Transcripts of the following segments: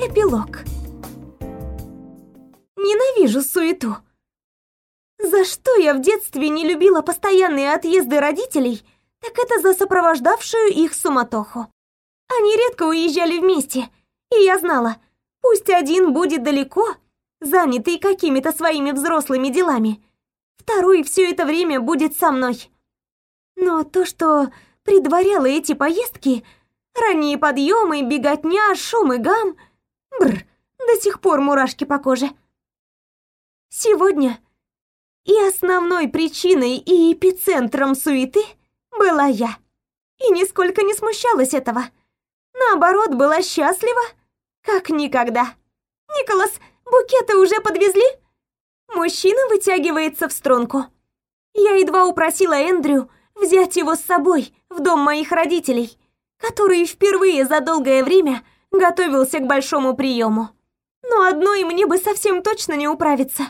Эпилог. Ненавижу суету. За что я в детстве не любила постоянные отъезды родителей, так это за сопровождавшую их суматоху. Они редко уезжали вместе, и я знала, пусть один будет далеко, занятый какими-то своими взрослыми делами, второй все это время будет со мной. Но то, что предваряло эти поездки, ранние подъемы, беготня, шум и гам, бр, до сих пор мурашки по коже. Сегодня и основной причиной и эпицентром суеты была я. И нисколько не смущалась этого. Наоборот, была счастлива, как никогда. «Николас, букеты уже подвезли?» Мужчина вытягивается в струнку. Я едва упросила Эндрю взять его с собой в дом моих родителей, который впервые за долгое время готовился к большому приему. Но одной мне бы совсем точно не управиться.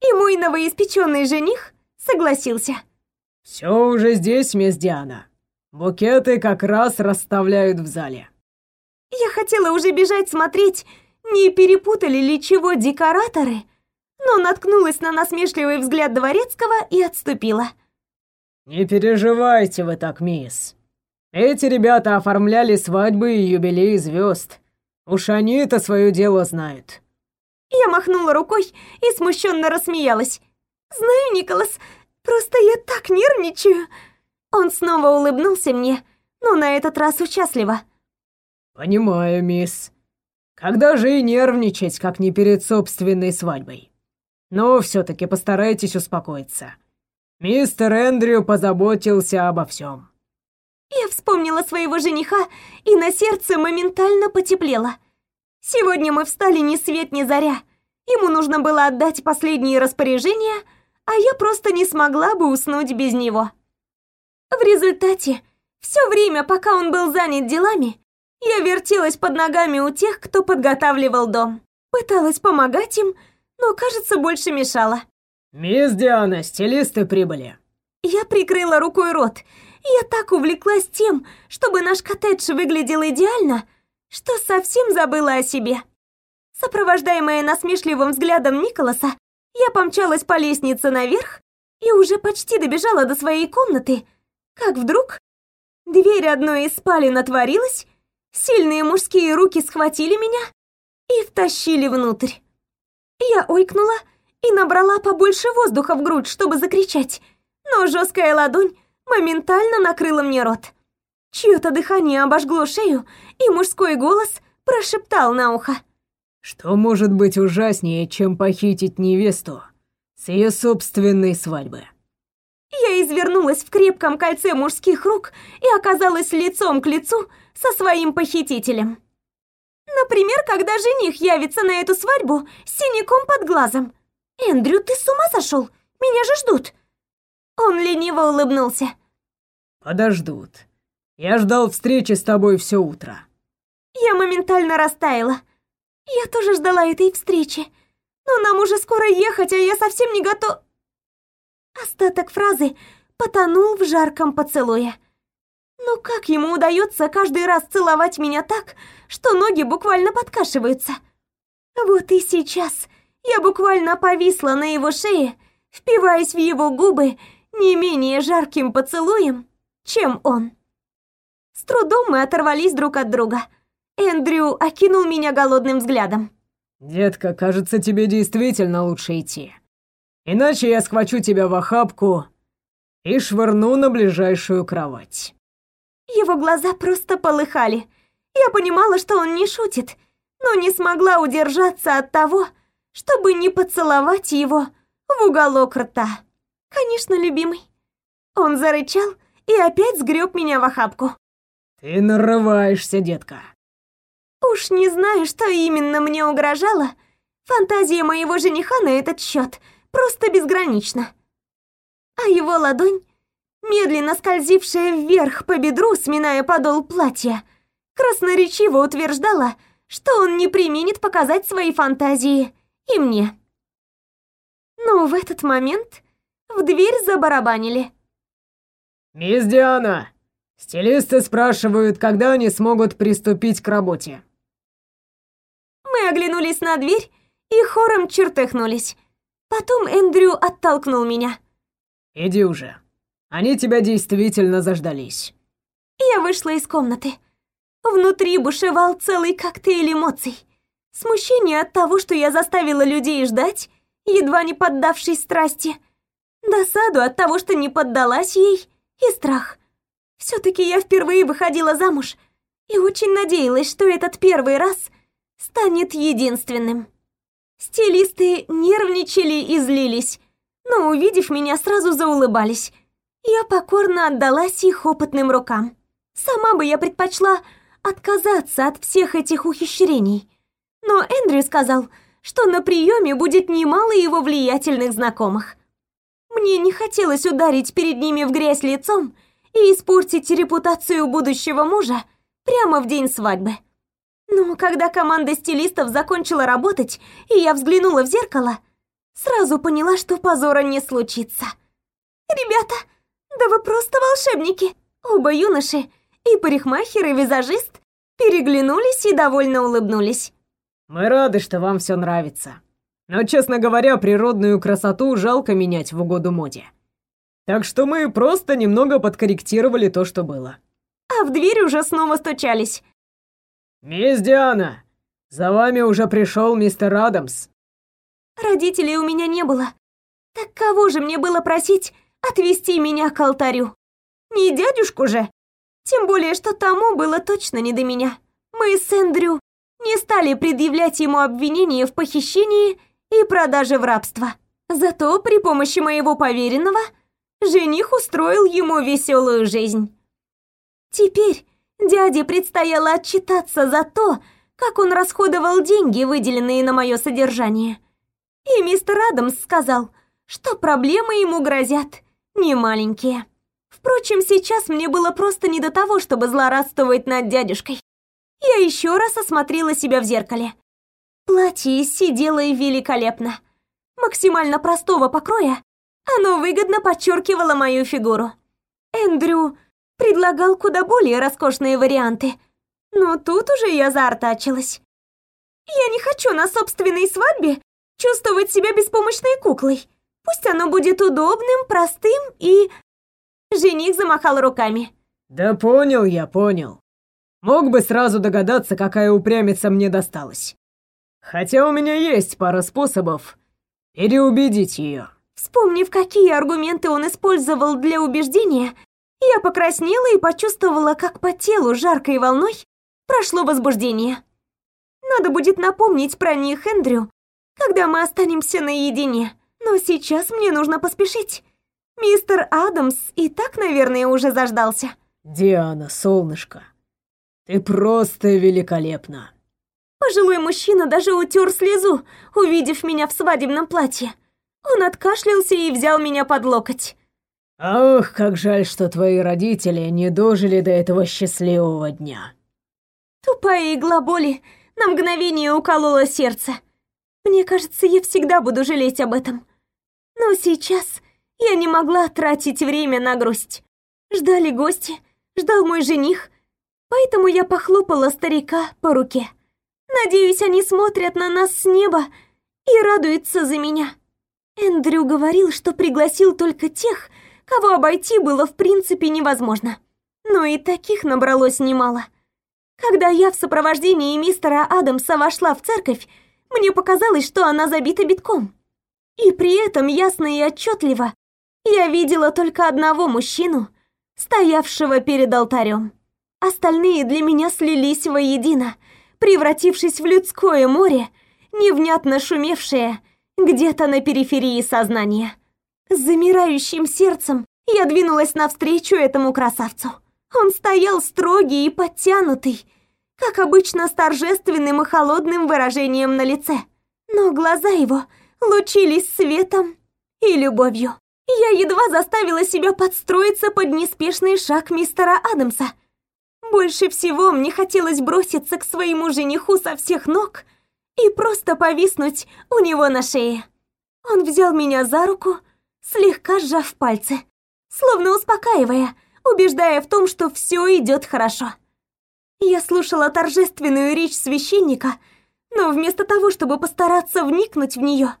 И мой новоиспеченный жених согласился. «Все уже здесь, мисс Диана. Букеты как раз расставляют в зале». Я хотела уже бежать смотреть, не перепутали ли чего декораторы, но наткнулась на насмешливый взгляд дворецкого и отступила. «Не переживайте вы так, мисс. Эти ребята оформляли свадьбы и юбилеи звезд. Уж они-то свое дело знают». Я махнула рукой и смущенно рассмеялась. «Знаю, Николас, просто я так нервничаю». Он снова улыбнулся мне, но на этот раз участливо. «Понимаю, мисс. Когда же и нервничать, как не перед собственной свадьбой? Но все таки постарайтесь успокоиться. Мистер Эндрю позаботился обо всем. Я вспомнила своего жениха, и на сердце моментально потеплело. Сегодня мы встали ни свет ни заря. Ему нужно было отдать последние распоряжения, а я просто не смогла бы уснуть без него. В результате, все время, пока он был занят делами, я вертелась под ногами у тех, кто подготавливал дом. Пыталась помогать им, но, кажется, больше мешала. «Мисс Диана, стилисты прибыли». Я прикрыла рукой рот. Я так увлеклась тем, чтобы наш коттедж выглядел идеально, что совсем забыла о себе. Сопровождаемая насмешливым взглядом Николаса, я помчалась по лестнице наверх и уже почти добежала до своей комнаты, как вдруг дверь одной из спален отворилась, Сильные мужские руки схватили меня и втащили внутрь. Я ойкнула и набрала побольше воздуха в грудь, чтобы закричать, но жесткая ладонь моментально накрыла мне рот. Чье-то дыхание обожгло шею, и мужской голос прошептал на ухо. «Что может быть ужаснее, чем похитить невесту с ее собственной свадьбы?» Я извернулась в крепком кольце мужских рук и оказалась лицом к лицу со своим похитителем. Например, когда жених явится на эту свадьбу с синяком под глазом. «Эндрю, ты с ума сошел? Меня же ждут!» Он лениво улыбнулся. «Подождут. Я ждал встречи с тобой все утро». Я моментально растаяла. Я тоже ждала этой встречи. Но нам уже скоро ехать, а я совсем не готов... Остаток фразы потонул в жарком поцелуе. Но как ему удается каждый раз целовать меня так, что ноги буквально подкашиваются? Вот и сейчас я буквально повисла на его шее, впиваясь в его губы не менее жарким поцелуем, чем он. С трудом мы оторвались друг от друга. Эндрю окинул меня голодным взглядом. «Детка, кажется, тебе действительно лучше идти. Иначе я схвачу тебя в охапку и швырну на ближайшую кровать». Его глаза просто полыхали. Я понимала, что он не шутит, но не смогла удержаться от того, чтобы не поцеловать его в уголок рта. Конечно, любимый. Он зарычал и опять сгреб меня в охапку. «Ты нарываешься, детка». Уж не знаю, что именно мне угрожало. Фантазия моего жениха на этот счет — просто безгранично. А его ладонь, медленно скользившая вверх по бедру, сминая подол платья, красноречиво утверждала, что он не применит показать свои фантазии и мне. Но в этот момент в дверь забарабанили. «Мисс Диана, стилисты спрашивают, когда они смогут приступить к работе». Мы оглянулись на дверь и хором чертыхнулись. Потом Эндрю оттолкнул меня. «Иди уже. Они тебя действительно заждались». Я вышла из комнаты. Внутри бушевал целый коктейль эмоций. Смущение от того, что я заставила людей ждать, едва не поддавшись страсти. Досаду от того, что не поддалась ей, и страх. все таки я впервые выходила замуж и очень надеялась, что этот первый раз станет единственным. Стилисты нервничали и злились, но, увидев меня, сразу заулыбались. Я покорно отдалась их опытным рукам. Сама бы я предпочла отказаться от всех этих ухищрений. Но Эндрю сказал, что на приеме будет немало его влиятельных знакомых. Мне не хотелось ударить перед ними в грязь лицом и испортить репутацию будущего мужа прямо в день свадьбы. Но когда команда стилистов закончила работать, и я взглянула в зеркало, сразу поняла, что позора не случится. «Ребята, да вы просто волшебники!» Оба юноши, и парикмахер, и визажист, переглянулись и довольно улыбнулись. «Мы рады, что вам все нравится. Но, честно говоря, природную красоту жалко менять в угоду моде. Так что мы просто немного подкорректировали то, что было». А в дверь уже снова стучались. «Мисс Диана, за вами уже пришел мистер Адамс». Родителей у меня не было. Так кого же мне было просить отвезти меня к алтарю? Не дядюшку же? Тем более, что тому было точно не до меня. Мы с Эндрю не стали предъявлять ему обвинения в похищении и продаже в рабство. Зато при помощи моего поверенного жених устроил ему веселую жизнь. Теперь Дяде предстояло отчитаться за то, как он расходовал деньги, выделенные на мое содержание. И мистер Адамс сказал, что проблемы ему грозят не маленькие. Впрочем, сейчас мне было просто не до того, чтобы злорадствовать над дядюшкой. Я еще раз осмотрела себя в зеркале. Платье сидело великолепно. Максимально простого покроя, оно выгодно подчеркивало мою фигуру. Эндрю предлагал куда более роскошные варианты. Но тут уже я заортачилась. Я не хочу на собственной свадьбе чувствовать себя беспомощной куклой. Пусть оно будет удобным, простым и... Жених замахал руками. Да понял я, понял. Мог бы сразу догадаться, какая упрямица мне досталась. Хотя у меня есть пара способов переубедить ее. Вспомнив, какие аргументы он использовал для убеждения, я покраснела и почувствовала, как по телу жаркой волной прошло возбуждение. Надо будет напомнить про них Эндрю, когда мы останемся наедине. Но сейчас мне нужно поспешить. Мистер Адамс и так, наверное, уже заждался. Диана, солнышко, ты просто великолепна. Пожилой мужчина даже утер слезу, увидев меня в свадебном платье. Он откашлялся и взял меня под локоть. Ох, как жаль, что твои родители не дожили до этого счастливого дня. Тупая игла боли на мгновение уколола сердце. Мне кажется, я всегда буду жалеть об этом. Но сейчас я не могла тратить время на грусть. Ждали гости, ждал мой жених, поэтому я похлопала старика по руке. Надеюсь, они смотрят на нас с неба и радуются за меня. Эндрю говорил, что пригласил только тех, кого обойти было в принципе невозможно. Но и таких набралось немало. Когда я в сопровождении мистера Адамса вошла в церковь, мне показалось, что она забита битком. И при этом ясно и отчетливо я видела только одного мужчину, стоявшего перед алтарем. Остальные для меня слились воедино, превратившись в людское море, невнятно шумевшее где-то на периферии сознания. С замирающим сердцем я двинулась навстречу этому красавцу. Он стоял строгий и подтянутый, как обычно с торжественным и холодным выражением на лице. Но глаза его лучились светом и любовью. Я едва заставила себя подстроиться под неспешный шаг мистера Адамса. Больше всего мне хотелось броситься к своему жениху со всех ног и просто повиснуть у него на шее. Он взял меня за руку слегка сжав пальцы, словно успокаивая, убеждая в том, что все идет хорошо. Я слушала торжественную речь священника, но вместо того, чтобы постараться вникнуть в нее,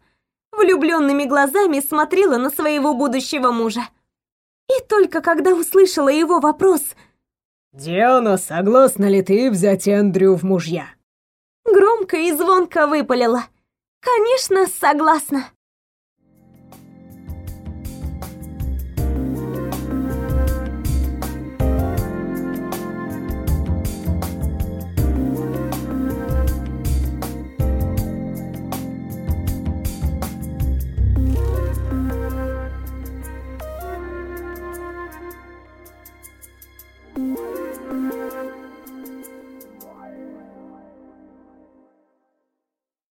влюбленными глазами смотрела на своего будущего мужа. И только когда услышала его вопрос «Диана, согласна ли ты взять Эндрю в мужья?» Громко и звонко выпалила. «Конечно, согласна!»